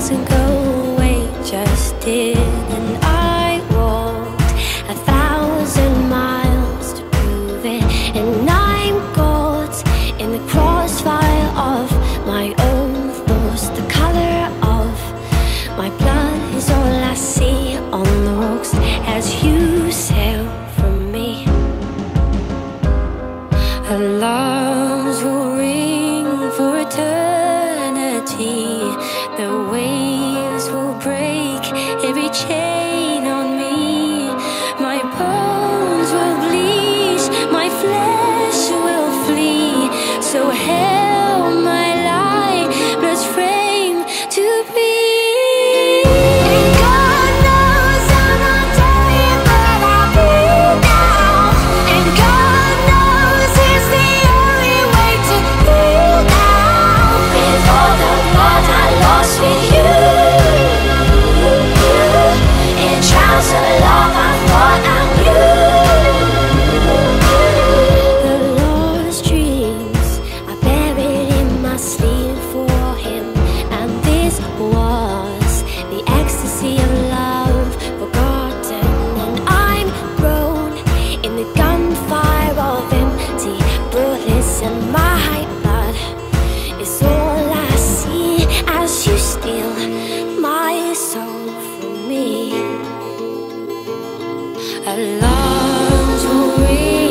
the away just did, and I walked a thousand miles to prove it. And I'm caught in the crossfire of my own thoughts. The color of my blood is all I see on the rocks as you sail from me. Alarms so hey alarms will ring.